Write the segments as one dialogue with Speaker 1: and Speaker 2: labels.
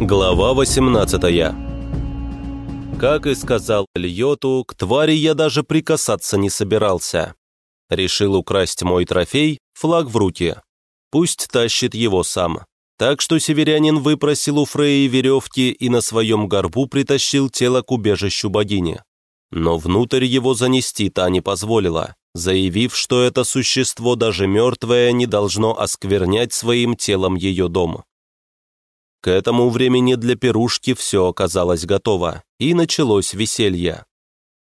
Speaker 1: Глава 18 Как и сказал Льоту, к твари я даже прикасаться не собирался. Решил украсть мой трофей, флаг в руки. Пусть тащит его сам. Так что северянин выпросил у Фреи веревки и на своем горбу притащил тело к убежищу богини. Но внутрь его занести та не позволила, заявив, что это существо даже мертвое не должно осквернять своим телом ее дом. К этому времени для пирушки все оказалось готово, и началось веселье.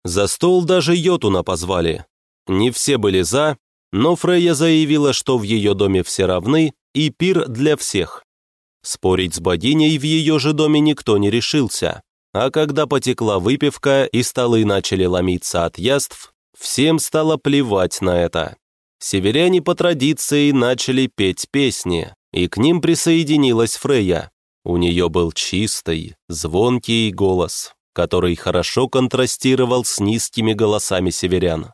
Speaker 1: За стол даже Йотуна позвали. Не все были за, но Фрейя заявила, что в ее доме все равны, и пир для всех. Спорить с богиней в ее же доме никто не решился, а когда потекла выпивка и столы начали ломиться от яств, всем стало плевать на это. Северяне по традиции начали петь песни, и к ним присоединилась Фрейя. У нее был чистый, звонкий голос, который хорошо контрастировал с низкими голосами северян.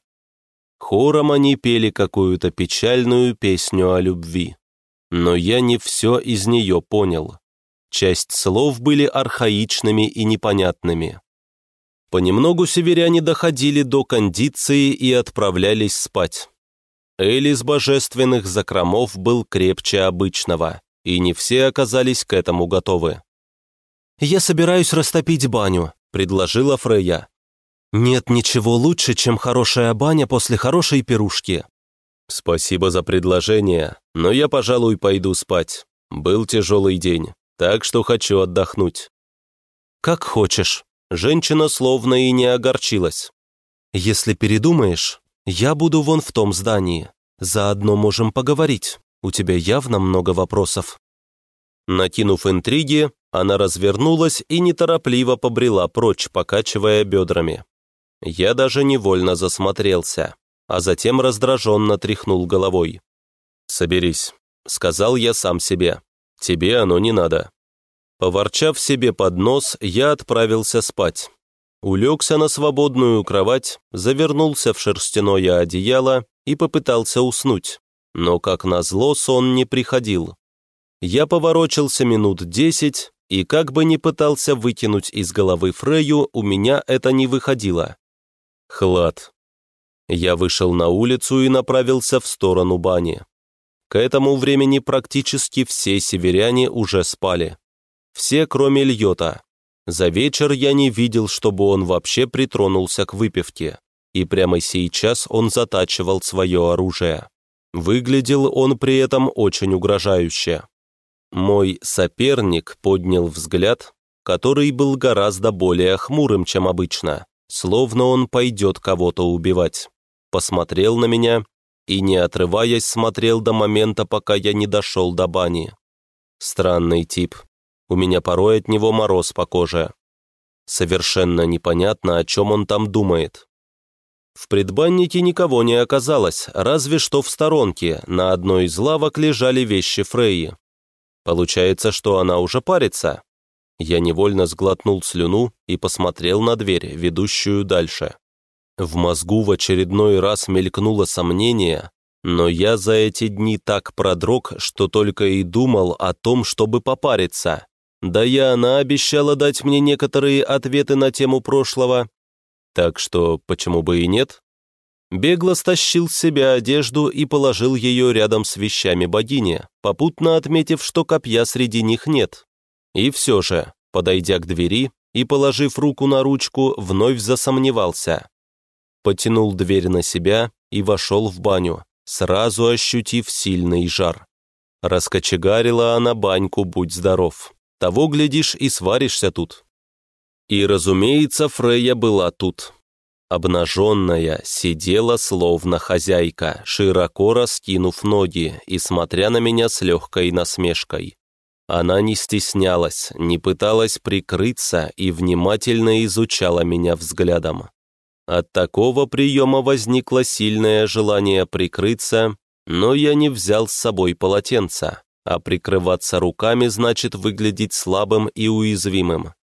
Speaker 1: Хором они пели какую-то печальную песню о любви. Но я не все из нее понял. Часть слов были архаичными и непонятными. Понемногу северяне доходили до кондиции и отправлялись спать. Эль из божественных закромов был крепче обычного, и не все оказались к этому готовы.
Speaker 2: «Я собираюсь растопить баню», — предложила Фрея. «Нет ничего лучше, чем хорошая баня после хорошей пирушки».
Speaker 1: «Спасибо за предложение, но я, пожалуй, пойду спать. Был тяжелый день, так что хочу отдохнуть».
Speaker 2: «Как хочешь».
Speaker 1: Женщина словно и не огорчилась.
Speaker 2: «Если передумаешь, я буду вон в том здании. Заодно можем поговорить». У тебя явно много вопросов».
Speaker 1: Накинув интриги, она развернулась и неторопливо побрела прочь, покачивая бедрами. Я даже невольно засмотрелся, а затем раздраженно тряхнул головой. «Соберись», — сказал я сам себе. «Тебе оно не надо». Поворчав себе под нос, я отправился спать. Улегся на свободную кровать, завернулся в шерстяное одеяло и попытался уснуть. Но, как назло, сон не приходил. Я поворочился минут десять, и как бы ни пытался выкинуть из головы Фрею, у меня это не выходило. Хлад. Я вышел на улицу и направился в сторону бани. К этому времени практически все северяне уже спали. Все, кроме Льота. За вечер я не видел, чтобы он вообще притронулся к выпивке, и прямо сейчас он затачивал свое оружие. Выглядел он при этом очень угрожающе. Мой соперник поднял взгляд, который был гораздо более хмурым, чем обычно, словно он пойдет кого-то убивать. Посмотрел на меня и, не отрываясь, смотрел до момента, пока я не дошел до бани. Странный тип. У меня порой от него мороз по коже. Совершенно непонятно, о чем он там думает. В предбаннике никого не оказалось, разве что в сторонке на одной из лавок лежали вещи Фрейи. Получается, что она уже парится. Я невольно сглотнул слюну и посмотрел на дверь, ведущую дальше. В мозгу в очередной раз мелькнуло сомнение, но я за эти дни так продрог, что только и думал о том, чтобы попариться. Да и она обещала дать мне некоторые ответы на тему прошлого, так что почему бы и нет? Бегло стащил с себя одежду и положил ее рядом с вещами богини, попутно отметив, что копья среди них нет. И все же, подойдя к двери и положив руку на ручку, вновь засомневался. Потянул дверь на себя и вошел в баню, сразу ощутив сильный жар. Раскочегарила она баньку, будь здоров. Того, глядишь, и сваришься тут. И, разумеется, Фрея была тут. Обнаженная, сидела словно хозяйка, широко раскинув ноги и смотря на меня с легкой насмешкой. Она не стеснялась, не пыталась прикрыться и внимательно изучала меня взглядом. От такого приема возникло сильное желание прикрыться, но я не взял с собой полотенца, а прикрываться руками значит выглядеть слабым и уязвимым.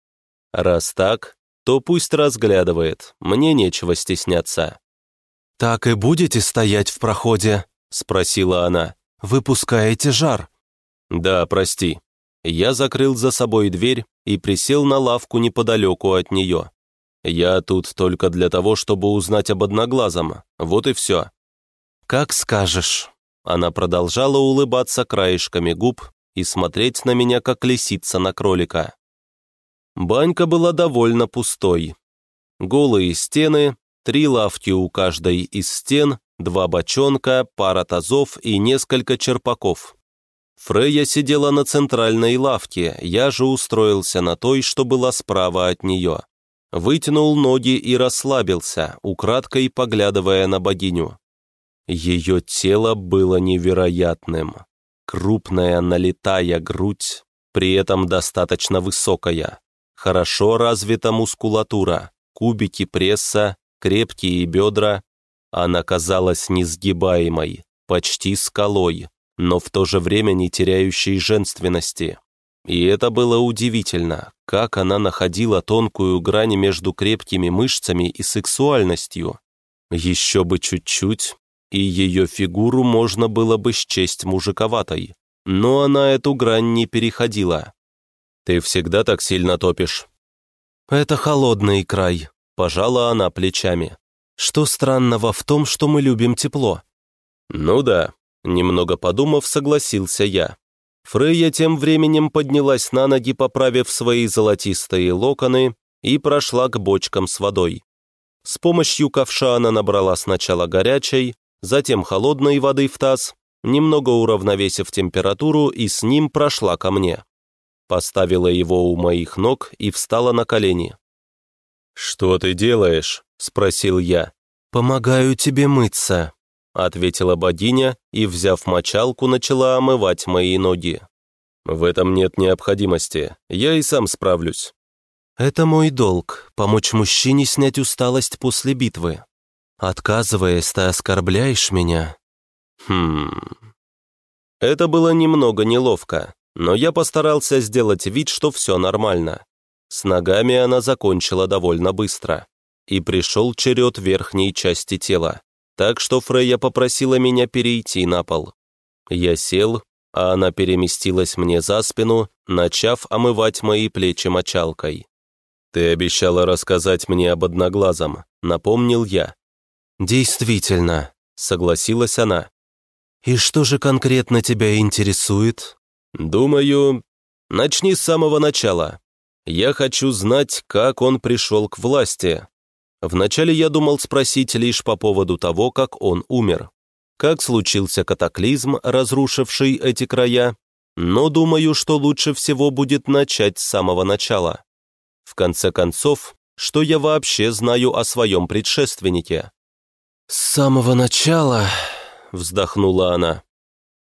Speaker 1: Раз так, то пусть разглядывает, мне нечего стесняться».
Speaker 2: «Так и будете стоять в проходе?» — спросила она. «Вы пускаете жар?»
Speaker 1: «Да, прости». Я закрыл за собой дверь и присел на лавку неподалеку от нее. Я тут только для того, чтобы узнать об одноглазом. Вот и все.
Speaker 2: «Как скажешь».
Speaker 1: Она продолжала улыбаться краешками губ и смотреть на меня, как лисица на кролика. Банька была довольно пустой. Голые стены, три лавки у каждой из стен, два бочонка, пара тазов и несколько черпаков. Фрея сидела на центральной лавке, я же устроился на той, что была справа от нее. Вытянул ноги и расслабился, украдкой поглядывая на богиню. Ее тело было невероятным. Крупная налитая грудь, при этом достаточно высокая. Хорошо развита мускулатура, кубики пресса, крепкие бедра. Она казалась несгибаемой, почти скалой, но в то же время не теряющей женственности. И это было удивительно, как она находила тонкую грань между крепкими мышцами и сексуальностью. Еще бы чуть-чуть, и ее фигуру можно было бы счесть мужиковатой. Но она эту грань не переходила. «Ты всегда так сильно топишь?»
Speaker 2: «Это холодный край», — пожала она плечами. «Что странного в том, что мы любим тепло?»
Speaker 1: «Ну да», — немного подумав, согласился я. Фрейя тем временем поднялась на ноги, поправив свои золотистые локоны, и прошла к бочкам с водой. С помощью ковша она набрала сначала горячей, затем холодной воды в таз, немного уравновесив температуру, и с ним прошла ко мне. Поставила его у моих ног и встала на колени. «Что ты делаешь?» — спросил я.
Speaker 2: «Помогаю тебе мыться», —
Speaker 1: ответила богиня и, взяв мочалку, начала омывать мои ноги. «В этом нет необходимости, я и сам справлюсь».
Speaker 2: «Это мой долг — помочь мужчине снять усталость после битвы. Отказываясь, ты оскорбляешь меня».
Speaker 1: «Хм...» Это было немного неловко, но я постарался сделать вид, что все нормально. С ногами она закончила довольно быстро. И пришел черед верхней части тела. Так что Фрейя попросила меня перейти на пол. Я сел, а она переместилась мне за спину, начав омывать мои плечи мочалкой. «Ты обещала рассказать мне об одноглазом», — напомнил я.
Speaker 2: «Действительно», — согласилась она. «И что же конкретно тебя интересует?»
Speaker 1: «Думаю, начни с самого начала. Я хочу знать, как он пришел к власти. Вначале я думал спросить лишь по поводу того, как он умер. Как случился катаклизм, разрушивший эти края, но думаю, что лучше всего будет начать с самого начала. В конце концов, что я вообще знаю о своем предшественнике?»
Speaker 2: «С самого начала», — вздохнула она.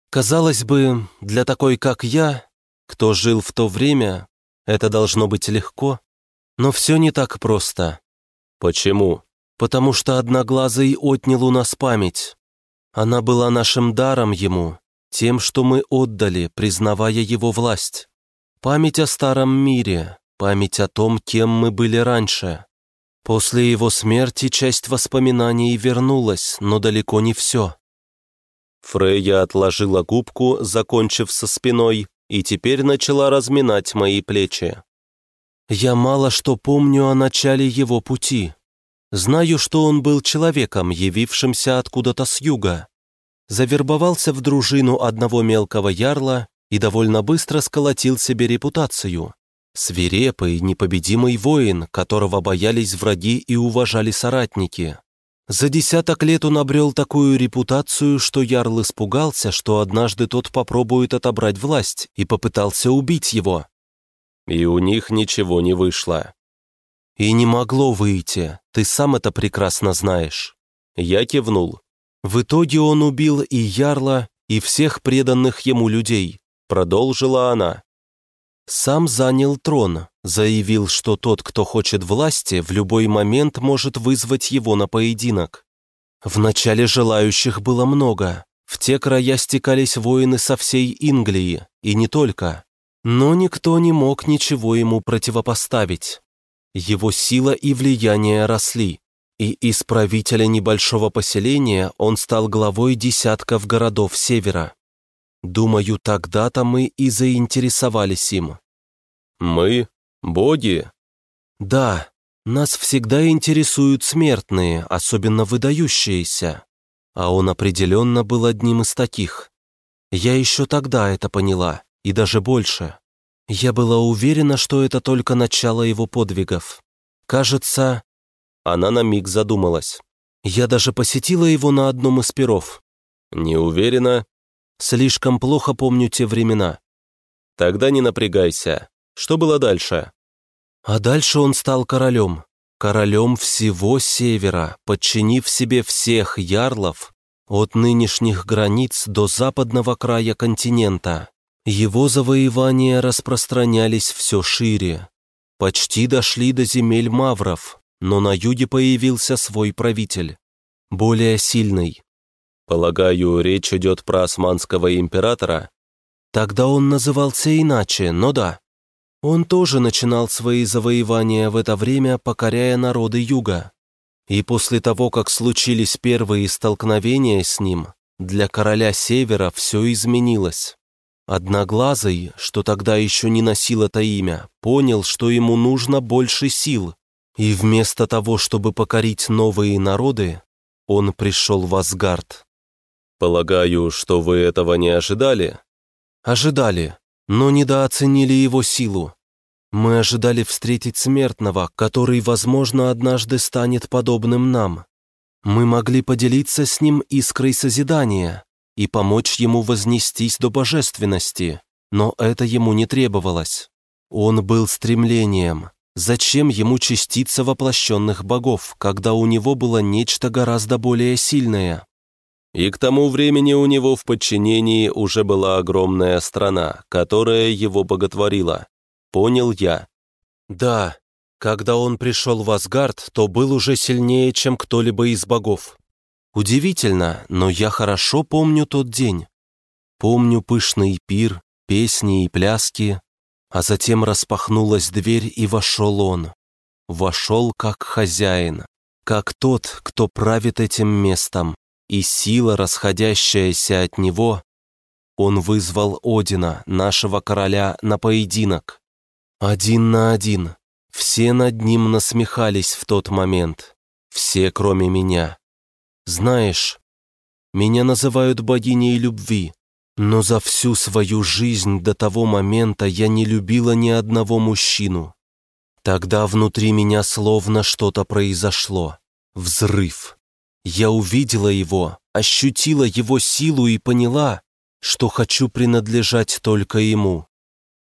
Speaker 2: «Казалось бы, для такой, как я, кто жил в то время, это должно быть легко, но все не так просто».
Speaker 1: «Почему?»
Speaker 2: «Потому что Одноглазый отнял у нас память. Она была нашим даром ему, тем, что мы отдали, признавая его власть. Память о старом мире, память о том, кем мы были раньше. После его смерти часть воспоминаний вернулась, но далеко не все.
Speaker 1: Фрейя отложила губку, закончив со спиной, и теперь начала разминать мои плечи.
Speaker 2: «Я мало что помню о начале его пути. Знаю, что он был человеком, явившимся откуда-то с юга. Завербовался в дружину одного мелкого ярла и довольно быстро сколотил себе репутацию. Свирепый, непобедимый воин, которого боялись враги и уважали соратники. За десяток лет он обрел такую репутацию, что Ярл испугался, что однажды тот попробует отобрать власть, и попытался убить его.
Speaker 1: И у них ничего не вышло.
Speaker 2: И не могло выйти, ты сам это прекрасно знаешь.
Speaker 1: Я кивнул.
Speaker 2: В итоге он убил и Ярла, и всех преданных ему людей, продолжила она. Сам занял трон, заявил, что тот, кто хочет власти, в любой момент может вызвать его на поединок. Вначале желающих было много. В те края стекались воины со всей Инглии, и не только. Но никто не мог ничего ему противопоставить. Его сила и влияние росли, и из правителя небольшого поселения он стал главой десятков городов севера. Думаю, тогда-то мы и заинтересовались им».
Speaker 1: «Мы? Боги?»
Speaker 2: «Да, нас всегда интересуют смертные, особенно выдающиеся. А он определенно был одним из таких. Я еще тогда это поняла, и даже больше. Я была уверена, что это только начало его подвигов. Кажется...»
Speaker 1: Она на миг задумалась.
Speaker 2: «Я даже посетила его на одном из перов».
Speaker 1: «Не уверена?»
Speaker 2: «Слишком плохо помню те времена».
Speaker 1: «Тогда не напрягайся. Что было дальше?»
Speaker 2: А дальше он стал королем. Королем всего Севера, подчинив себе всех ярлов от нынешних границ до западного края континента. Его завоевания распространялись все шире. Почти дошли до земель мавров, но на юге появился свой правитель, более сильный.
Speaker 1: Полагаю, речь идет про османского императора?
Speaker 2: Тогда он назывался иначе, но да. Он тоже начинал свои завоевания в это время, покоряя народы юга. И после того, как случились первые столкновения с ним, для короля Севера все изменилось. Одноглазый, что тогда еще не носил это имя, понял, что ему нужно больше сил, и вместо того, чтобы покорить новые народы, он пришел в Асгард.
Speaker 1: «Полагаю, что вы этого не ожидали?»
Speaker 2: «Ожидали, но недооценили его силу. Мы ожидали встретить смертного, который, возможно, однажды станет подобным нам. Мы могли поделиться с ним искрой созидания, и помочь ему вознестись до божественности, но это ему не требовалось. Он был стремлением. Зачем ему частица воплощенных богов, когда у него было нечто гораздо более сильное?
Speaker 1: И к тому времени у него в подчинении уже была огромная страна, которая его боготворила. Понял я.
Speaker 2: Да, когда он пришел в Асгард, то был уже сильнее, чем кто-либо из богов. Удивительно, но я хорошо помню тот день. Помню пышный пир, песни и пляски, а затем распахнулась дверь и вошел он. Вошел как хозяин, как тот, кто правит этим местом, и сила, расходящаяся от него, он вызвал Одина, нашего короля, на поединок. Один на один. Все над ним насмехались в тот момент. Все, кроме меня. Знаешь, меня называют богиней любви, но за всю свою жизнь до того момента я не любила ни одного мужчину. Тогда внутри меня словно что-то произошло. Взрыв. Я увидела его, ощутила его силу и поняла, что хочу принадлежать только ему.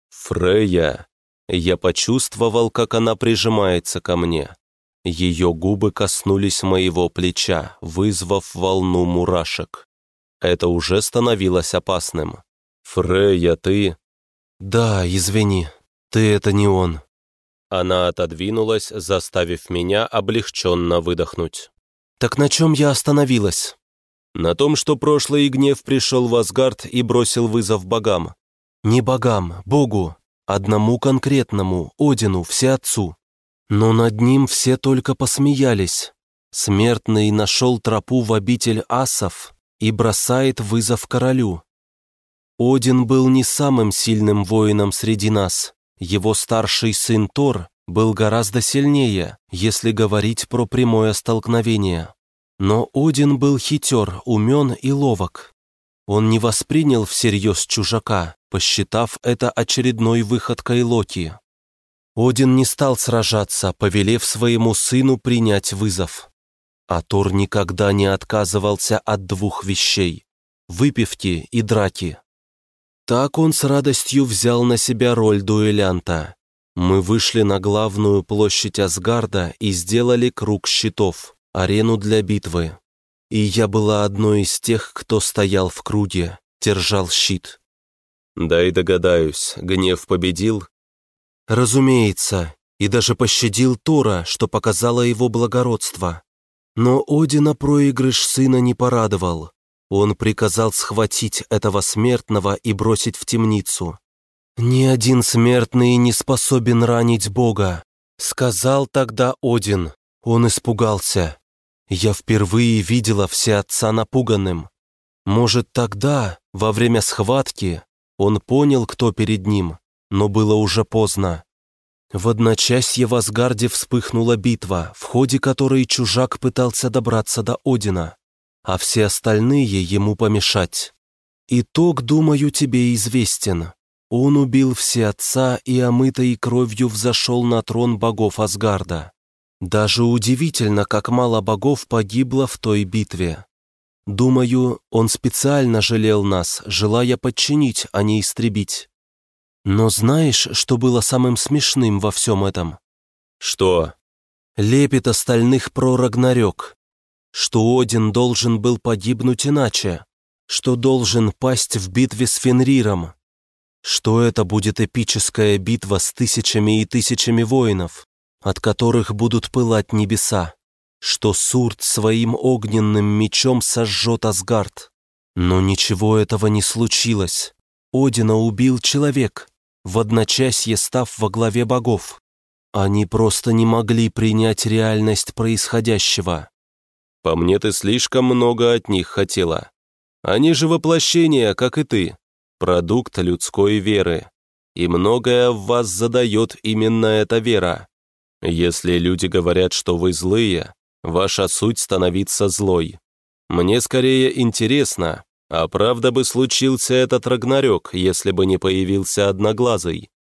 Speaker 1: «Фрея!» Я почувствовал, как она прижимается ко мне. Ее губы коснулись моего плеча, вызвав волну мурашек. Это уже становилось опасным. «Фрея, ты...»
Speaker 2: «Да, извини, ты это не он».
Speaker 1: Она отодвинулась, заставив меня облегченно выдохнуть.
Speaker 2: «Так на чем я остановилась?»
Speaker 1: «На том, что прошлый гнев пришел в Асгард и бросил вызов богам».
Speaker 2: «Не богам, Богу, одному конкретному, Одину, Всеотцу. Но над ним все только посмеялись. Смертный нашел тропу в обитель асов и бросает вызов королю. Один был не самым сильным воином среди нас. Его старший сын Тор был гораздо сильнее, если говорить про прямое столкновение. Но Один был хитер, умен и ловок. Он не воспринял всерьез чужака, посчитав это очередной выходкой Локи. Один не стал сражаться, повелев своему сыну принять вызов. А Тор никогда не отказывался от двух вещей — выпивки и драки. Так он с радостью взял на себя роль дуэлянта. Мы вышли на главную площадь Асгарда и сделали круг щитов, арену для битвы. И я была одной из тех, кто стоял в круге, держал щит.
Speaker 1: Да и догадаюсь, гнев победил,
Speaker 2: Разумеется, и даже пощадил Тора, что показало его благородство. Но Одина проигрыш сына не порадовал. Он приказал схватить этого смертного и бросить в темницу. «Ни один смертный не способен ранить Бога», — сказал тогда Один. Он испугался. Я впервые видела все отца напуганным. Может, тогда, во время схватки, он понял, кто перед ним, но было уже поздно. В одночасье в Асгарде вспыхнула битва, в ходе которой чужак пытался добраться до Одина, а все остальные ему помешать. Итог, думаю, тебе известен. Он убил все отца и омытой кровью взошел на трон богов Асгарда. Даже удивительно, как мало богов погибло в той битве. Думаю, он специально жалел нас, желая подчинить, а не истребить. Но знаешь, что было самым смешным во всем этом?
Speaker 1: Что?
Speaker 2: Лепит остальных про Рагнарёк. Что Один должен был погибнуть иначе. Что должен пасть в битве с Фенриром. Что это будет эпическая битва с тысячами и тысячами воинов, от которых будут пылать небеса. Что Сурт своим огненным мечом сожжет Асгард. Но ничего этого не случилось. Одина убил человек, в одночасье став во главе богов. Они просто не могли принять реальность происходящего.
Speaker 1: По мне ты слишком много от них хотела. Они же воплощение, как и ты, продукт людской веры. И многое в вас задает именно эта вера. Если люди говорят, что вы злые, ваша суть становится злой. Мне скорее интересно, а правда бы случился этот Рагнарёк, если бы не появился Одноглазый.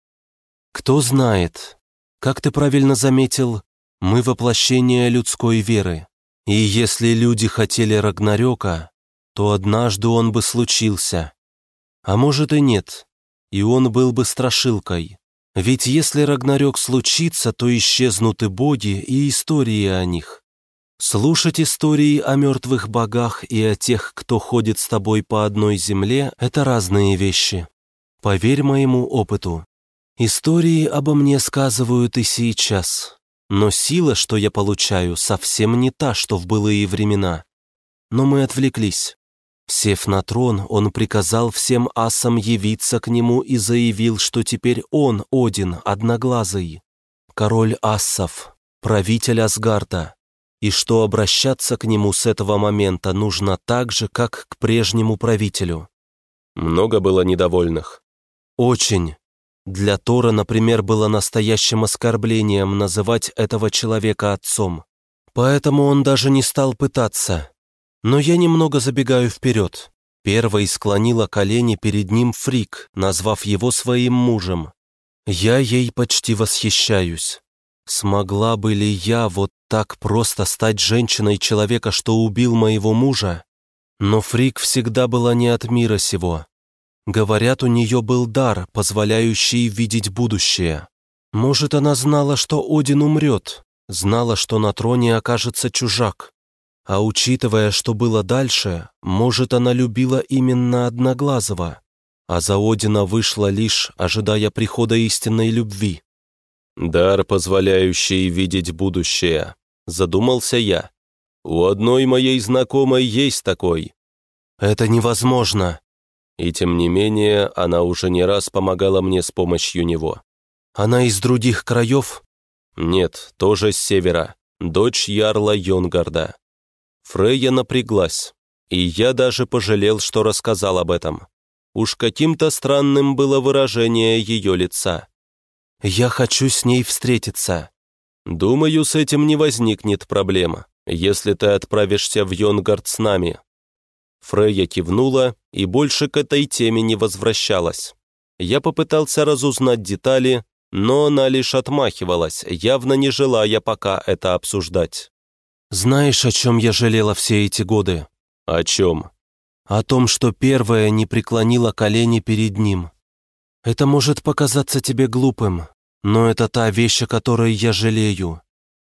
Speaker 2: Кто знает. Как ты правильно заметил, мы воплощение людской веры. И если люди хотели Рагнарёка, то однажды он бы случился. А может и нет, и он был бы страшилкой. Ведь если Рагнарёк случится, то исчезнут и боги, и истории о них. Слушать истории о мертвых богах и о тех, кто ходит с тобой по одной земле, это разные вещи. Поверь моему опыту. Истории обо мне сказывают и сейчас, но сила, что я получаю, совсем не та, что в былые времена. Но мы отвлеклись. Сев на трон, он приказал всем асам явиться к нему и заявил, что теперь он, Один, одноглазый, король ассов, правитель Асгарда, и что обращаться к нему с этого момента нужно так же, как к прежнему правителю.
Speaker 1: Много было недовольных.
Speaker 2: Очень. Для Тора, например, было настоящим оскорблением называть этого человека отцом. Поэтому он даже не стал пытаться. Но я немного забегаю вперед. Первой склонила колени перед ним Фрик, назвав его своим мужем. Я ей почти восхищаюсь. Смогла бы ли я вот так просто стать женщиной человека, что убил моего мужа? Но Фрик всегда была не от мира сего. Говорят, у нее был дар, позволяющий видеть будущее. Может, она знала, что Один умрет, знала, что на троне окажется чужак. А учитывая, что было дальше, может, она любила именно Одноглазого, а за Одина вышла лишь, ожидая прихода истинной любви.
Speaker 1: «Дар, позволяющий видеть будущее», — задумался я. «У одной моей знакомой есть такой».
Speaker 2: «Это невозможно».
Speaker 1: И тем не менее, она уже не раз помогала мне с помощью него.
Speaker 2: «Она из других краев?»
Speaker 1: «Нет, тоже с севера. Дочь Ярла Йонгарда». Фрейя напряглась, и я даже пожалел, что рассказал об этом. Уж каким-то странным было выражение ее лица.
Speaker 2: «Я хочу с ней встретиться».
Speaker 1: «Думаю, с этим не возникнет проблема, если ты отправишься в Йонгард с нами». Фрейя кивнула и больше к этой теме не возвращалась. Я попытался разузнать детали, но она лишь отмахивалась, явно не желая пока это обсуждать.
Speaker 2: «Знаешь, о чем я жалела все эти годы?»
Speaker 1: «О чем?»
Speaker 2: «О том, что первая не преклонила колени перед ним. Это может показаться тебе глупым, но это та вещь, о которой я жалею.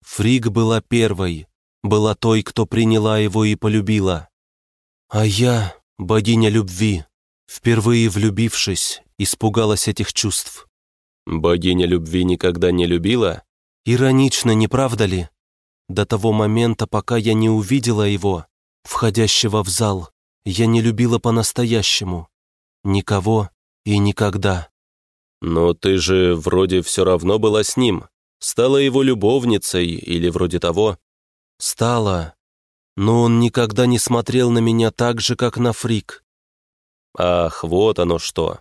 Speaker 2: Фриг была первой, была той, кто приняла его и полюбила. А я, богиня любви, впервые влюбившись, испугалась этих чувств.
Speaker 1: Богиня любви никогда не любила?
Speaker 2: Иронично, не правда ли? До того момента, пока я не увидела его, входящего в зал, я не любила по-настоящему. Никого и никогда.
Speaker 1: Но ты же вроде все равно была с ним. Стала его любовницей или вроде того.
Speaker 2: Стала. но он никогда не смотрел на меня так же, как на фрик.
Speaker 1: Ах, вот оно что.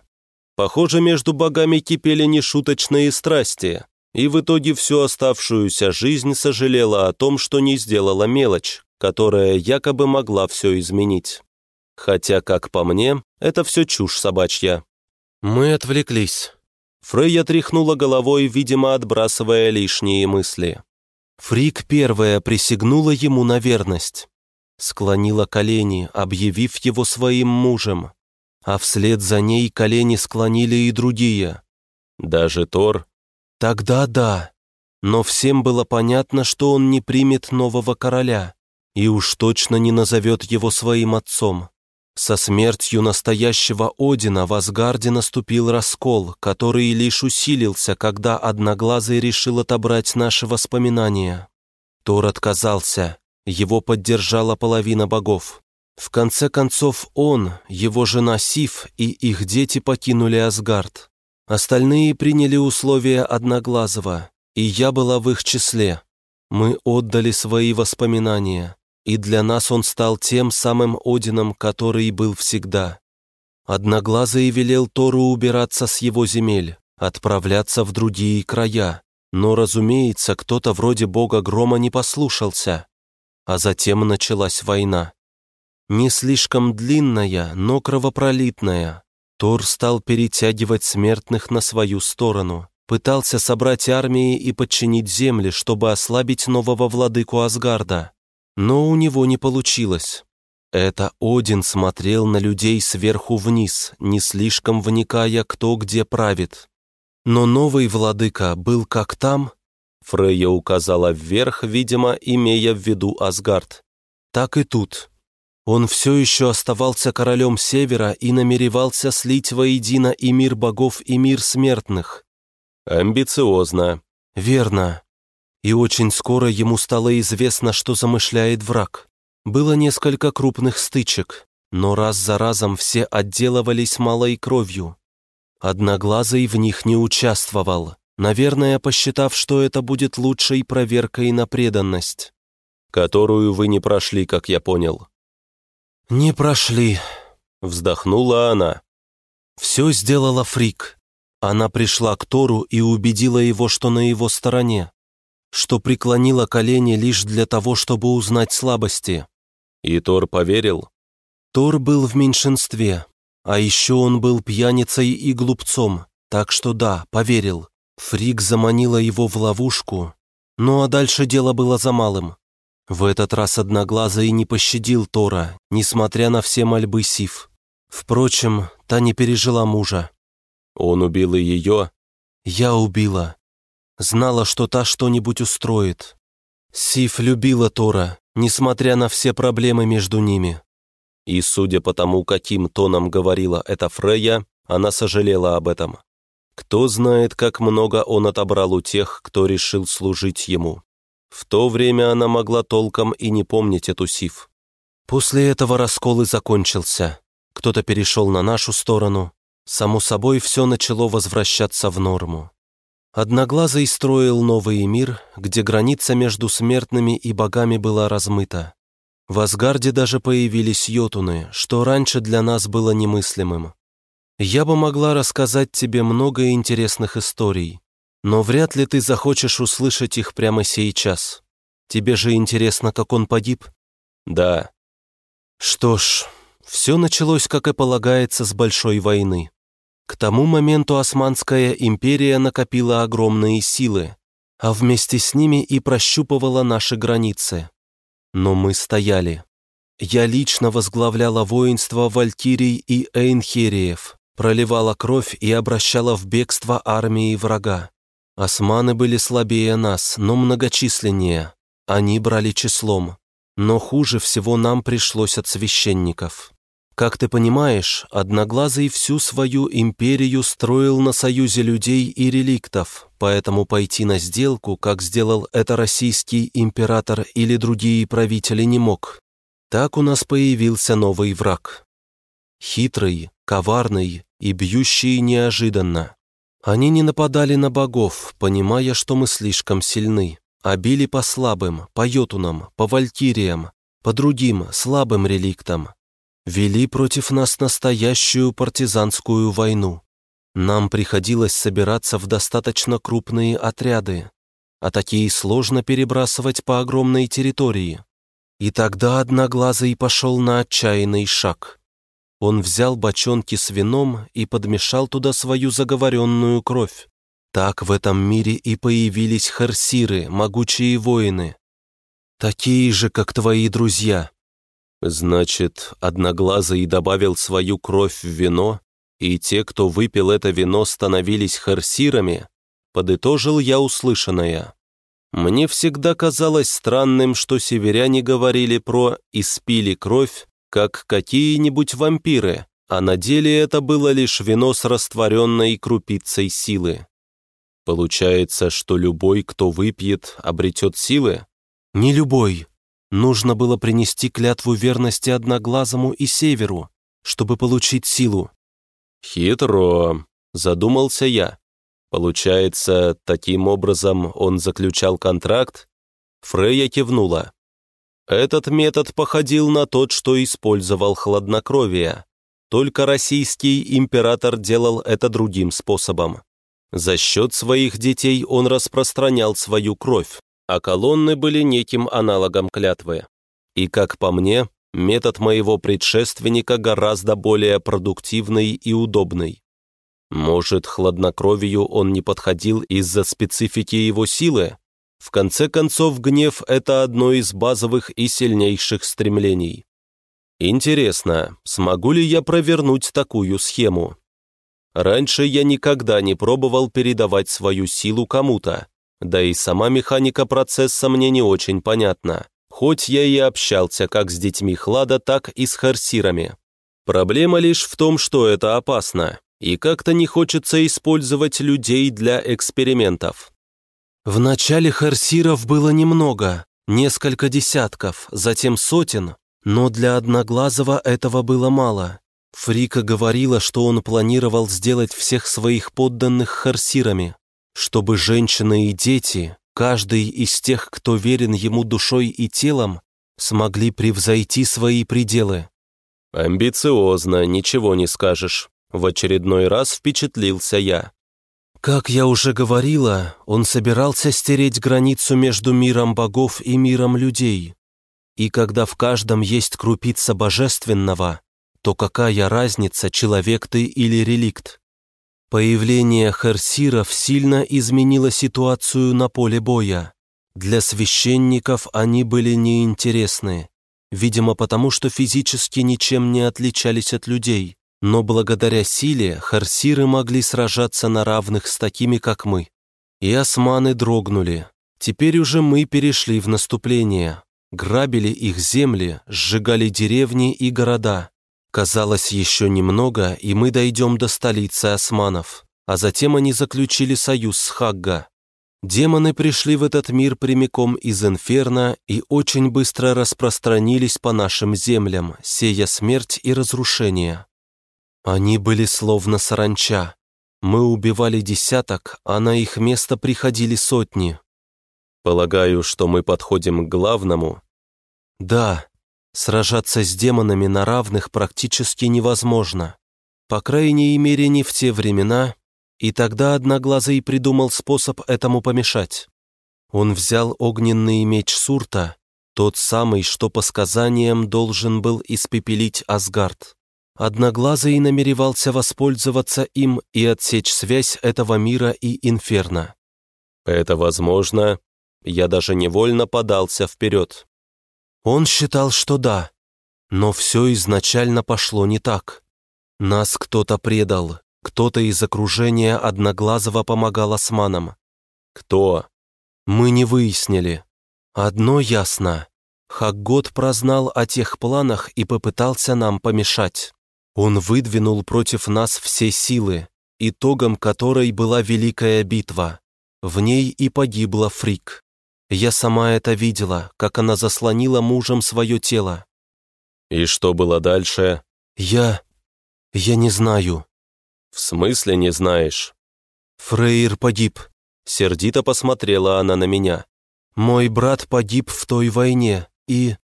Speaker 1: Похоже, между богами кипели нешуточные страсти, и в итоге всю оставшуюся жизнь сожалела о том, что не сделала мелочь, которая якобы могла все изменить. Хотя, как по мне, это все чушь собачья.
Speaker 2: Мы отвлеклись.
Speaker 1: Фрейя тряхнула головой, видимо, отбрасывая лишние мысли.
Speaker 2: Фрик первая присягнула ему на верность. Склонила колени, объявив его своим мужем. А вслед за ней колени склонили и другие.
Speaker 1: Даже Тор?
Speaker 2: Тогда да. Но всем было понятно, что он не примет нового короля и уж точно не назовет его своим отцом. Со смертью настоящего Одина в Асгарде наступил раскол, который лишь усилился, когда Одноглазый решил отобрать наши воспоминания. Тор отказался, его поддержала половина богов. В конце концов он, его жена Сиф и их дети покинули Асгард. Остальные приняли условия Одноглазого, и я была в их числе. Мы отдали свои воспоминания и для нас он стал тем самым Одином, который был всегда. Одноглазый велел Тору убираться с его земель, отправляться в другие края, но, разумеется, кто-то вроде бога грома не послушался. А затем началась война. Не слишком длинная, но кровопролитная. Тор стал перетягивать смертных на свою сторону, пытался собрать армии и подчинить земли, чтобы ослабить нового владыку Асгарда. Но у него не получилось. Это Один смотрел на людей сверху вниз, не слишком вникая, кто где правит. Но новый владыка был как там, Фрейя указала вверх, видимо, имея в виду Асгард, так и тут. Он все еще оставался королем Севера и намеревался слить воедино и мир богов, и мир смертных.
Speaker 1: Амбициозно.
Speaker 2: Верно. И очень скоро ему стало известно, что замышляет враг. Было несколько крупных стычек, но раз за разом все отделывались малой кровью. Одноглазый в них не участвовал, наверное, посчитав, что это будет лучшей проверкой на преданность.
Speaker 1: «Которую вы не прошли, как я понял».
Speaker 2: «Не прошли», —
Speaker 1: вздохнула она.
Speaker 2: «Все сделала Фрик. Она пришла к Тору и убедила его, что на его стороне что преклонила колени лишь для того, чтобы узнать слабости.
Speaker 1: И Тор поверил?
Speaker 2: Тор был в меньшинстве, а еще он был пьяницей и глупцом, так что да, поверил. Фрик заманила его в ловушку, ну а дальше дело было за малым. В этот раз Одноглазый не пощадил Тора, несмотря на все мольбы Сив. Впрочем, та не пережила мужа.
Speaker 1: Он убил и ее?
Speaker 2: Я убила. Знала, что та что-нибудь устроит. Сиф любила Тора, несмотря на все проблемы между ними.
Speaker 1: И, судя по тому, каким тоном говорила эта Фрея, она сожалела об этом. Кто знает, как много он отобрал у тех, кто решил служить ему. В то время она могла толком и не помнить эту Сиф.
Speaker 2: После этого раскол и закончился. Кто-то перешел на нашу сторону. Само собой, все начало возвращаться в норму. Одноглазый строил новый мир, где граница между смертными и богами была размыта. В Асгарде даже появились йотуны, что раньше для нас было немыслимым. Я бы могла рассказать тебе много интересных историй, но вряд ли ты захочешь услышать их прямо сейчас. Тебе же интересно, как он погиб?
Speaker 1: Да.
Speaker 2: Что ж, все началось, как и полагается, с большой войны. К тому моменту Османская империя накопила огромные силы, а вместе с ними и прощупывала наши границы. Но мы стояли. Я лично возглавляла воинство Валькирий и Эйнхериев, проливала кровь и обращала в бегство армии врага. Османы были слабее нас, но многочисленнее. Они брали числом. Но хуже всего нам пришлось от священников. Как ты понимаешь, Одноглазый всю свою империю строил на союзе людей и реликтов, поэтому пойти на сделку, как сделал это российский император или другие правители, не мог. Так у нас появился новый враг. Хитрый, коварный и бьющий неожиданно. Они не нападали на богов, понимая, что мы слишком сильны, а били по слабым, по йотунам, по валькириям, по другим, слабым реликтам. Вели против нас настоящую партизанскую войну. Нам приходилось собираться в достаточно крупные отряды, а такие сложно перебрасывать по огромной территории. И тогда Одноглазый пошел на отчаянный шаг. Он взял бочонки с вином и подмешал туда свою заговоренную кровь. Так в этом мире и появились харсиры, могучие воины. Такие же, как твои друзья.
Speaker 1: Значит, Одноглазый добавил свою кровь в вино, и те, кто выпил это вино, становились харсирами? Подытожил я услышанное. Мне всегда казалось странным, что северяне говорили про «испили кровь», как какие-нибудь вампиры, а на деле это было лишь вино с растворенной крупицей силы. Получается, что любой, кто выпьет, обретет силы?
Speaker 2: Не любой. Нужно было принести клятву верности Одноглазому и Северу, чтобы получить силу.
Speaker 1: Хитро, задумался я. Получается, таким образом он заключал контракт? Фрея кивнула. Этот метод походил на тот, что использовал хладнокровие. Только российский император делал это другим способом. За счет своих детей он распространял свою кровь, а колонны были неким аналогом клятвы. И, как по мне, метод моего предшественника гораздо более продуктивный и удобный. Может, хладнокровию он не подходил из-за специфики его силы? В конце концов, гнев – это одно из базовых и сильнейших стремлений. Интересно, смогу ли я провернуть такую схему? Раньше я никогда не пробовал передавать свою силу кому-то, да и сама механика процесса мне не очень понятна, хоть я и общался как с детьми Хлада, так и с харсирами. Проблема лишь в том, что это опасно, и как-то не хочется использовать людей для экспериментов.
Speaker 2: В начале харсиров было немного, несколько десятков, затем сотен, но для Одноглазого этого было мало. Фрика говорила, что он планировал сделать всех своих подданных харсирами, чтобы женщины и дети, каждый из тех, кто верен ему душой и телом, смогли превзойти свои пределы.
Speaker 1: «Амбициозно, ничего не скажешь», — в очередной раз впечатлился я.
Speaker 2: Как я уже говорила, он собирался стереть границу между миром богов и миром людей. И когда в каждом есть крупица божественного, то какая разница, человек ты или реликт? Появление харсиров сильно изменило ситуацию на поле боя. Для священников они были неинтересны, видимо потому, что физически ничем не отличались от людей, но благодаря силе харсиры могли сражаться на равных с такими, как мы. И османы дрогнули. Теперь уже мы перешли в наступление, грабили их земли, сжигали деревни и города, Казалось, еще немного, и мы дойдем до столицы османов, а затем они заключили союз с Хагга. Демоны пришли в этот мир прямиком из Инферно и очень быстро распространились по нашим землям, сея смерть и разрушение. Они были словно саранча. Мы убивали десяток, а на их место приходили сотни.
Speaker 1: Полагаю, что мы подходим к главному.
Speaker 2: Да, Сражаться с демонами на равных практически невозможно. По крайней мере, не в те времена, и тогда Одноглазый придумал способ этому помешать. Он взял огненный меч Сурта, тот самый, что по сказаниям должен был испепелить Асгард. Одноглазый намеревался воспользоваться им и отсечь связь этого мира и инферно.
Speaker 1: «Это возможно?» Я даже невольно подался вперед.
Speaker 2: Он считал, что да, но все изначально пошло не так. Нас кто-то предал, кто-то из окружения Одноглазого помогал османам.
Speaker 1: Кто?
Speaker 2: Мы не выяснили. Одно ясно. Хаггот прознал о тех планах и попытался нам помешать. Он выдвинул против нас все силы, итогом которой была великая битва. В ней и погибла Фрик. Я сама это видела, как она заслонила мужем свое тело.
Speaker 1: И что было дальше?
Speaker 2: Я... я не знаю.
Speaker 1: В смысле не знаешь?
Speaker 2: Фрейр погиб. Сердито посмотрела она на меня. Мой брат погиб в той войне, и...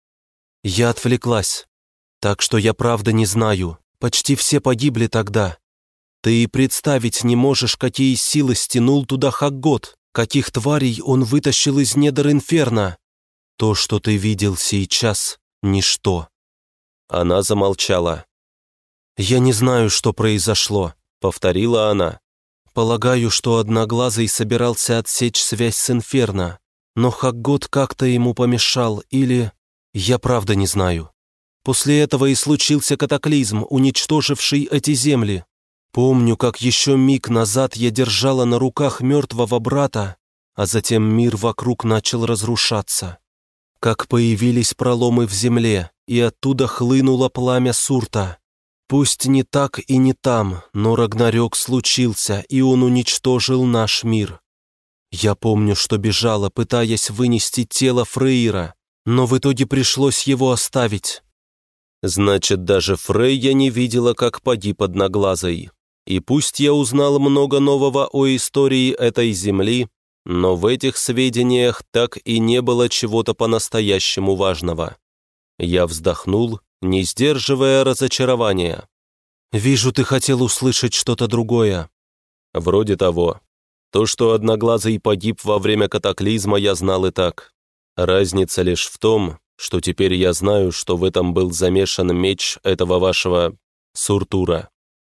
Speaker 2: Я отвлеклась. Так что я правда не знаю. Почти все погибли тогда. Ты и представить не можешь, какие силы стянул туда Хаггот, каких тварей он вытащил из недр инферно. То, что ты видел сейчас, ничто». Она замолчала. «Я не знаю, что произошло», — повторила она. «Полагаю, что Одноглазый собирался отсечь связь с Инферно, но Хаггот как-то ему помешал, или... Я правда не знаю. После этого и случился катаклизм, уничтоживший эти земли. Помню, как еще миг назад я держала на руках мертвого брата, а затем мир вокруг начал разрушаться. Как появились проломы в земле, и оттуда хлынуло пламя Сурта. Пусть не так и не там, но Рагнарёк случился, и он уничтожил наш мир. Я помню, что бежала, пытаясь вынести тело Фрейра, но в итоге пришлось его оставить. Значит, даже Фрейя не видела, как погиб Одноглазый. И пусть я узнал много нового о истории этой земли, но в этих сведениях так и не было чего-то по-настоящему важного. Я вздохнул, не сдерживая разочарования. «Вижу, ты хотел услышать что-то другое». «Вроде того. То, что Одноглазый погиб во время катаклизма, я знал и так. Разница лишь в том, что теперь я знаю, что в этом был замешан меч этого вашего Суртура».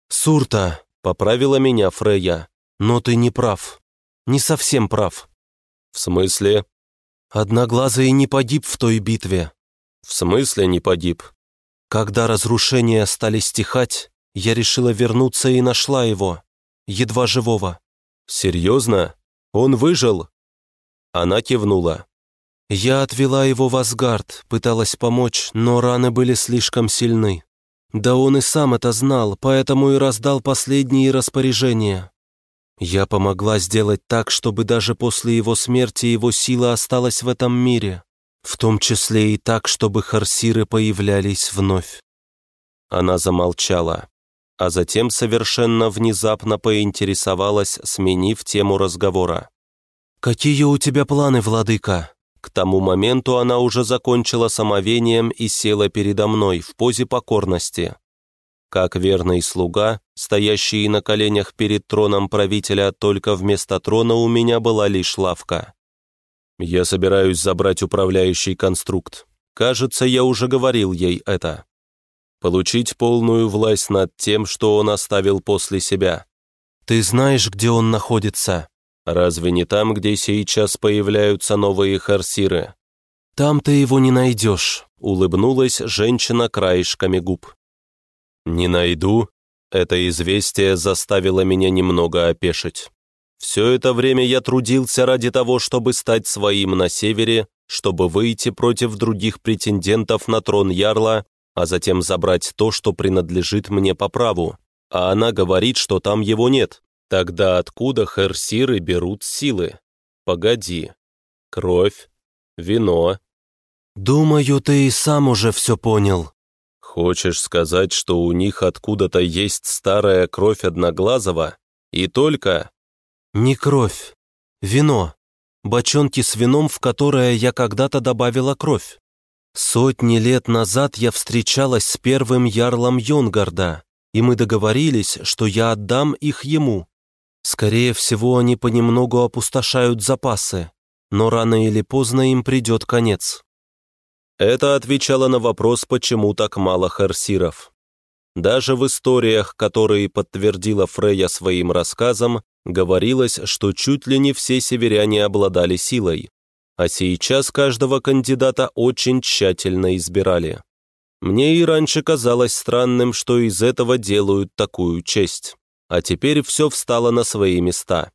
Speaker 2: «Сурта», — поправила меня Фрея, — «но ты не прав. Не совсем прав». «В смысле?» «Одноглазый не погиб в той битве». «В смысле не погиб?» «Когда разрушения стали стихать, я решила вернуться и нашла его, едва живого». «Серьезно? Он выжил?» Она кивнула. Я отвела его в Асгард, пыталась помочь, но раны были слишком сильны. Да он и сам это знал, поэтому и раздал последние распоряжения. Я помогла сделать так, чтобы даже после его смерти его сила осталась в этом мире, в том числе и так, чтобы харсиры появлялись вновь. Она замолчала, а затем совершенно внезапно поинтересовалась, сменив тему разговора. «Какие у тебя планы, владыка?» К тому моменту она уже закончила самовением и села передо мной в позе покорности. Как верный слуга, стоящий на коленях перед троном правителя, только вместо трона у меня была лишь лавка. Я собираюсь забрать управляющий конструкт. Кажется, я уже говорил ей это. Получить полную власть над тем, что он оставил после себя. Ты знаешь, где он находится? Разве не там, где сейчас появляются новые харсиры? Там ты его не найдешь, улыбнулась женщина краешками губ. Не найду? Это известие заставило меня немного опешить. Все это время я трудился ради того, чтобы стать своим на севере, чтобы выйти против других претендентов на трон Ярла, а затем забрать то, что принадлежит мне по праву. А она говорит, что там его нет. Тогда откуда херсиры берут силы? Погоди. Кровь, вино. Думаю, ты и сам уже все понял. Хочешь сказать, что у них откуда-то есть старая кровь Одноглазого? И только... Не кровь. Вино. Бочонки с вином, в которое я когда-то добавила кровь. Сотни лет назад я встречалась с первым ярлом Йонгарда, и мы договорились, что я отдам их ему. Скорее всего, они понемногу опустошают запасы, но рано или поздно им придет конец. Это отвечало на вопрос, почему так мало харсиров. Даже в историях, которые подтвердила Фрея своим рассказом, говорилось, что чуть ли не все северяне обладали силой, а сейчас каждого кандидата очень тщательно избирали. Мне и раньше казалось странным, что из этого делают такую честь а теперь все встало на свои места.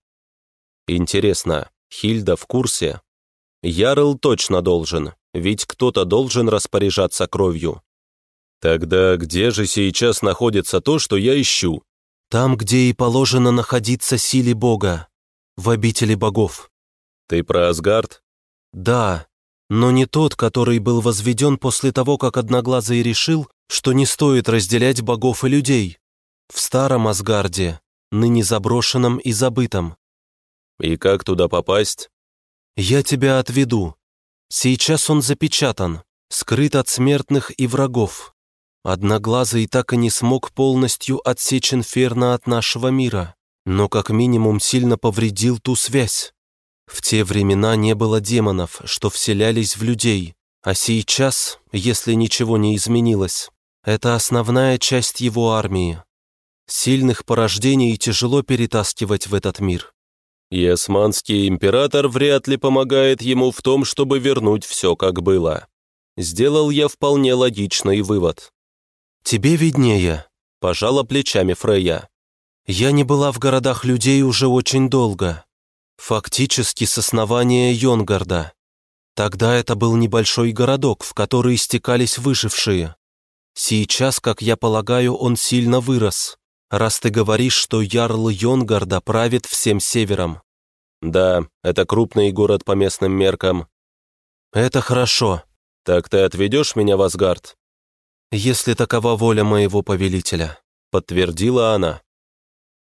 Speaker 2: Интересно, Хильда в курсе? Ярл точно должен, ведь кто-то должен распоряжаться кровью. Тогда где же сейчас находится то, что я ищу? Там, где и положено находиться силе Бога, в обители богов. Ты про Асгард? Да, но не тот, который был возведен после того, как Одноглазый решил, что не стоит разделять богов и людей в старом Асгарде, ныне заброшенном и забытом. И как туда попасть? Я тебя отведу. Сейчас он запечатан. скрыт от смертных и врагов. Одноглазый так и не смог полностью отсечь инферно от нашего мира, но как минимум сильно повредил ту связь. В те времена не было демонов, что вселялись в людей, а сейчас, если ничего не изменилось, это основная часть его армии. Сильных порождений тяжело перетаскивать в этот мир.
Speaker 1: И османский император вряд ли помогает ему в том, чтобы вернуть все, как было. Сделал я вполне логичный вывод.
Speaker 2: «Тебе виднее», —
Speaker 1: пожала плечами Фрея.
Speaker 2: «Я не была в городах людей уже очень долго. Фактически с основания Йонгарда. Тогда это был небольшой городок, в который стекались выжившие. Сейчас, как я полагаю, он сильно вырос, раз ты говоришь, что Ярл Йонгарда правит всем севером».
Speaker 1: «Да, это крупный город по местным меркам».
Speaker 2: «Это хорошо».
Speaker 1: «Так ты отведешь меня в Асгард?»
Speaker 2: «Если такова воля моего повелителя», —
Speaker 1: подтвердила она.